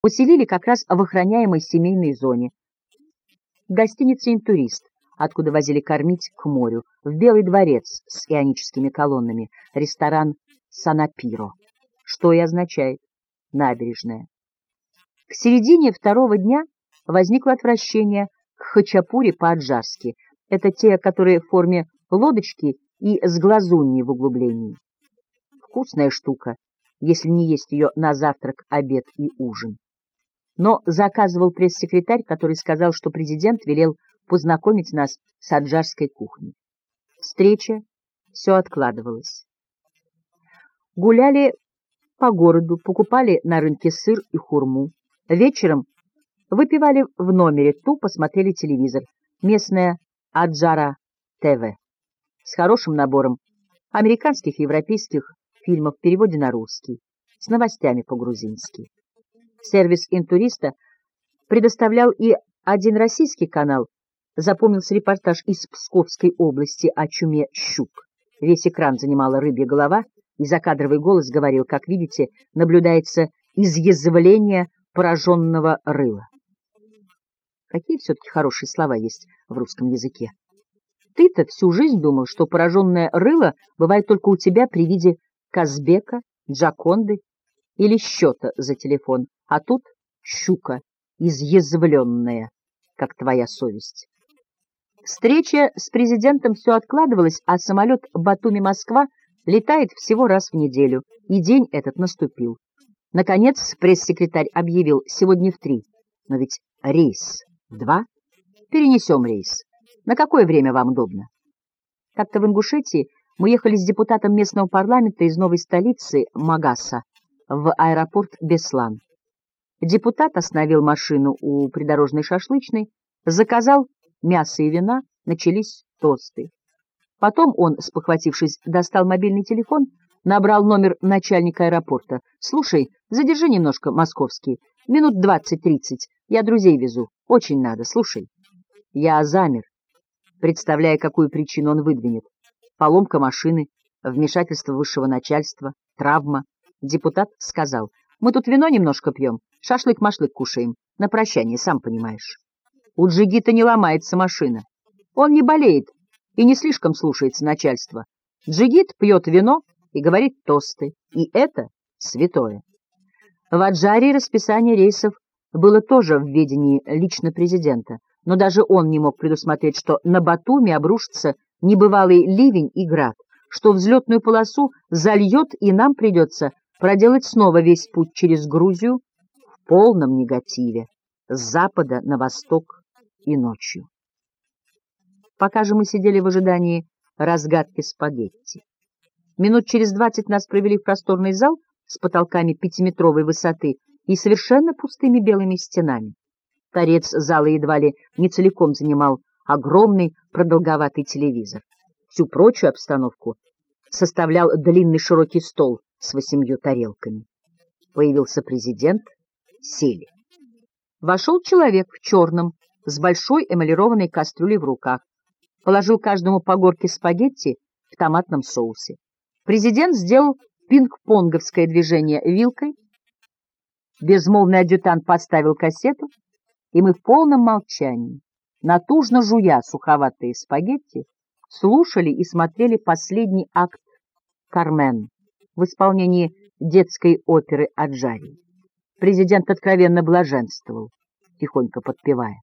поселили как раз в охраняемой семейной зоне. Гостиница «Интурист», откуда возили кормить к морю, в Белый дворец с ионическими колоннами, ресторан «Санапиро», что и означает «набережная». К середине второго дня возникло отвращение к хачапури по-аджарски. Это те, которые в форме лодочки и с глазуньей в углублении. Вкусная штука, если не есть ее на завтрак, обед и ужин. Но заказывал пресс-секретарь, который сказал, что президент велел познакомить нас с аджарской кухней. Встреча все откладывалась. Гуляли по городу, покупали на рынке сыр и хурму. Вечером выпивали в номере, тупо смотрели телевизор. Местная Аджара ТВ с хорошим набором американских и европейских фильмов в переводе на русский, с новостями по-грузински. Сервис интуриста предоставлял и один российский канал, запомнился репортаж из Псковской области о чуме щук. Весь экран занимала рыбья голова, и закадровый голос говорил, как видите, наблюдается изъязвление пораженного рыла. Какие все-таки хорошие слова есть в русском языке. Ты-то всю жизнь думал, что пораженное рыло бывает только у тебя при виде Казбека, Джаконды или счета за телефон, а тут щука, изъязвленная, как твоя совесть. Встреча с президентом все откладывалась, а самолет Батуми-Москва летает всего раз в неделю, и день этот наступил. Наконец пресс-секретарь объявил сегодня в три, но ведь рейс два. Перенесем рейс. На какое время вам удобно? Как-то в Ингушетии мы ехали с депутатом местного парламента из новой столицы Магаса в аэропорт Беслан. Депутат остановил машину у придорожной шашлычной, заказал мясо и вина, начались тосты. Потом он, спохватившись, достал мобильный телефон, набрал номер начальника аэропорта. «Слушай, задержи немножко, московский, минут двадцать-тридцать, я друзей везу, очень надо, слушай». Я замер, представляя, какую причину он выдвинет. Поломка машины, вмешательство высшего начальства, травма. Депутат сказал, мы тут вино немножко пьем, шашлык-машлык кушаем, на прощание, сам понимаешь. У Джигита не ломается машина. Он не болеет и не слишком слушается начальства. Джигит пьет вино и говорит тосты, и это святое. В Аджаре расписание рейсов было тоже в ведении лично президента но даже он не мог предусмотреть, что на Батуми обрушится небывалый ливень и град, что взлетную полосу зальет, и нам придется проделать снова весь путь через Грузию в полном негативе, с запада на восток и ночью. Пока же мы сидели в ожидании разгадки спагетти. Минут через двадцать нас провели в просторный зал с потолками пятиметровой высоты и совершенно пустыми белыми стенами. Торец зала едва ли не целиком занимал огромный продолговатый телевизор. Всю прочую обстановку составлял длинный широкий стол с восемью тарелками. Появился президент, сели. Вошел человек в черном, с большой эмалированной кастрюлей в руках. Положил каждому по горке спагетти в томатном соусе. Президент сделал пинг-понговское движение вилкой. Безмолвный адъютант поставил кассету, и мы в полном молчании, натужно жуя суховатые спагетти, слушали и смотрели последний акт «Кармен» в исполнении детской оперы Аджари. Президент откровенно блаженствовал, тихонько подпевая.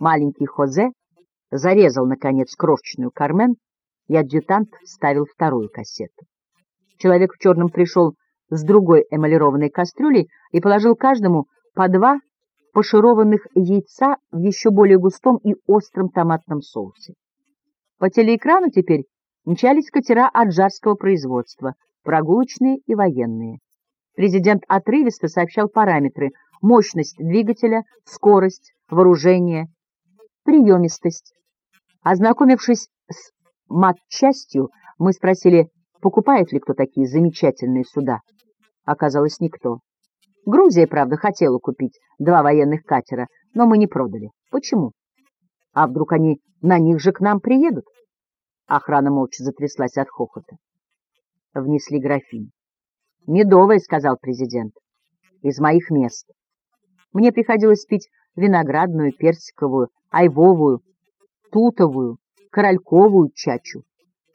Маленький Хозе зарезал, наконец, крошечную Кармен, и адъютант вставил вторую кассету. Человек в черном пришел с другой эмалированной кастрюлей и положил каждому по два пашированных яйца в еще более густом и остром томатном соусе. По телеэкрану теперь мчались катера аджарского производства, прогулочные и военные. Президент отрывисто сообщал параметры – мощность двигателя, скорость, вооружение, приемистость. Ознакомившись с матчастью, мы спросили, покупает ли кто такие замечательные суда. Оказалось, никто. Грузия, правда, хотела купить два военных катера, но мы не продали. Почему? А вдруг они на них же к нам приедут? Охрана молча затряслась от хохота. Внесли графин. «Медовая», — сказал президент, — «из моих мест». Мне приходилось пить виноградную, персиковую, айвовую, тутовую, корольковую чачу.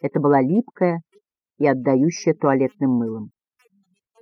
Это была липкая и отдающая туалетным мылом.